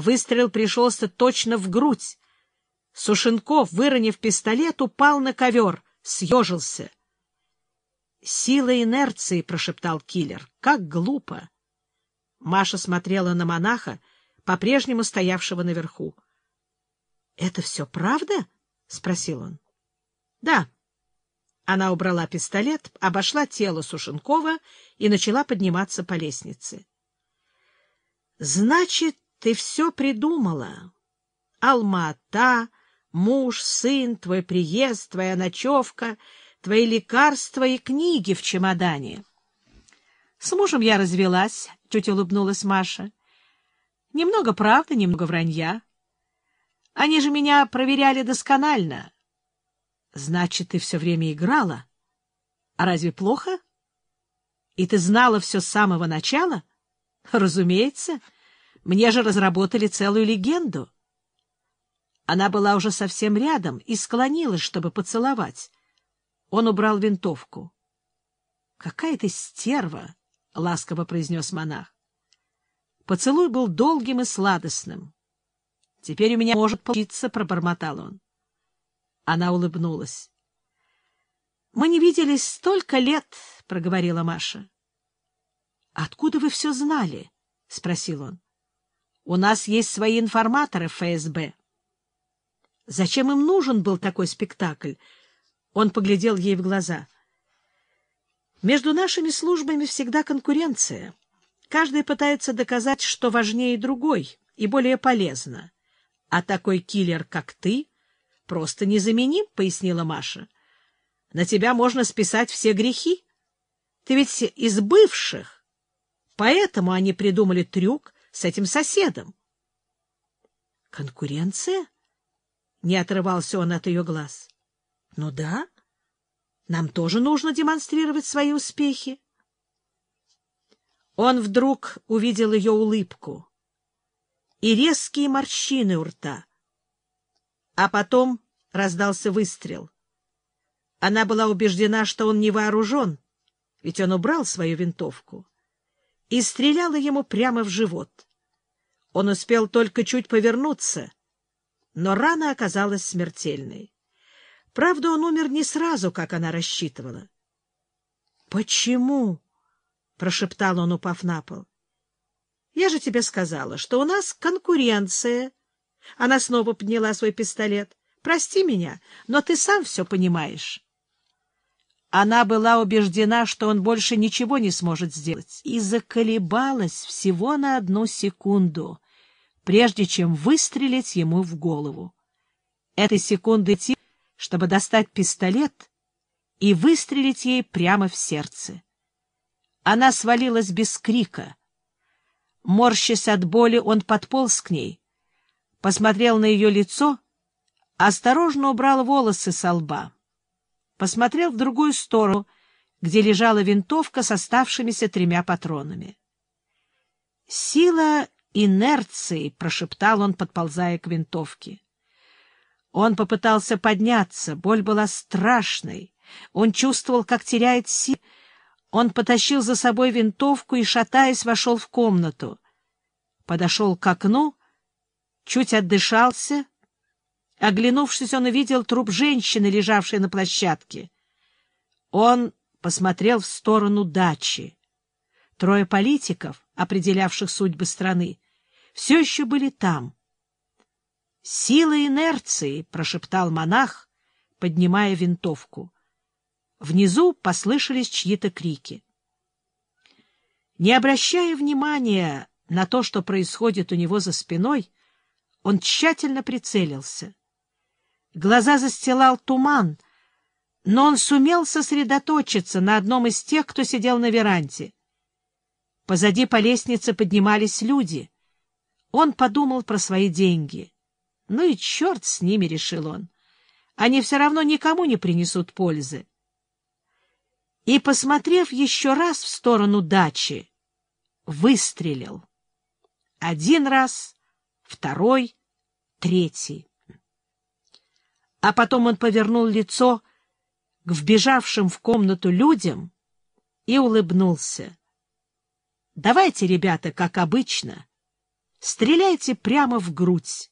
Выстрел пришелся точно в грудь. Сушенков, выронив пистолет, упал на ковер, съежился. «Сила инерции», — прошептал киллер. «Как глупо!» Маша смотрела на монаха, по-прежнему стоявшего наверху. — Это все правда? — спросил он. — Да. Она убрала пистолет, обошла тело Сушенкова и начала подниматься по лестнице. — Значит, ты все придумала. Алма-Ата, муж, сын, твой приезд, твоя ночевка, твои лекарства и книги в чемодане. С мужем я развелась, — чуть улыбнулась Маша. Немного правды, немного вранья. Они же меня проверяли досконально. Значит, ты все время играла? А разве плохо? И ты знала все с самого начала? Разумеется. Мне же разработали целую легенду. Она была уже совсем рядом и склонилась, чтобы поцеловать. Он убрал винтовку. — Какая ты стерва! — ласково произнес монах. Поцелуй был долгим и сладостным. — Теперь у меня может получиться, — пробормотал он. Она улыбнулась. — Мы не виделись столько лет, — проговорила Маша. — Откуда вы все знали? — спросил он. — У нас есть свои информаторы ФСБ. Зачем им нужен был такой спектакль? Он поглядел ей в глаза. — Между нашими службами всегда конкуренция. Каждый пытается доказать, что важнее другой и более полезно. А такой киллер, как ты, просто незаменим, — пояснила Маша. На тебя можно списать все грехи. Ты ведь из бывших. Поэтому они придумали трюк с этим соседом. Конкуренция? Не отрывался он от ее глаз. Ну да, нам тоже нужно демонстрировать свои успехи. Он вдруг увидел ее улыбку и резкие морщины у рта. А потом раздался выстрел. Она была убеждена, что он не вооружен, ведь он убрал свою винтовку, и стреляла ему прямо в живот. Он успел только чуть повернуться, но рана оказалась смертельной. Правда, он умер не сразу, как она рассчитывала. — Почему? прошептал он, упав на пол. — Я же тебе сказала, что у нас конкуренция. Она снова подняла свой пистолет. — Прости меня, но ты сам все понимаешь. Она была убеждена, что он больше ничего не сможет сделать, и заколебалась всего на одну секунду, прежде чем выстрелить ему в голову. Этой секунды идти, чтобы достать пистолет и выстрелить ей прямо в сердце. Она свалилась без крика. Морщась от боли, он подполз к ней, посмотрел на ее лицо, осторожно убрал волосы со лба, посмотрел в другую сторону, где лежала винтовка с оставшимися тремя патронами. «Сила инерции», — прошептал он, подползая к винтовке. Он попытался подняться, боль была страшной. Он чувствовал, как теряет силу. Он потащил за собой винтовку и, шатаясь, вошел в комнату. Подошел к окну, чуть отдышался. Оглянувшись, он увидел труп женщины, лежавшей на площадке. Он посмотрел в сторону дачи. Трое политиков, определявших судьбы страны, все еще были там. «Сила инерции!» — прошептал монах, поднимая винтовку. Внизу послышались чьи-то крики. Не обращая внимания на то, что происходит у него за спиной, он тщательно прицелился. Глаза застилал туман, но он сумел сосредоточиться на одном из тех, кто сидел на веранде. Позади по лестнице поднимались люди. Он подумал про свои деньги. Ну и черт с ними, — решил он. Они все равно никому не принесут пользы и, посмотрев еще раз в сторону дачи, выстрелил. Один раз, второй, третий. А потом он повернул лицо к вбежавшим в комнату людям и улыбнулся. — Давайте, ребята, как обычно. Стреляйте прямо в грудь.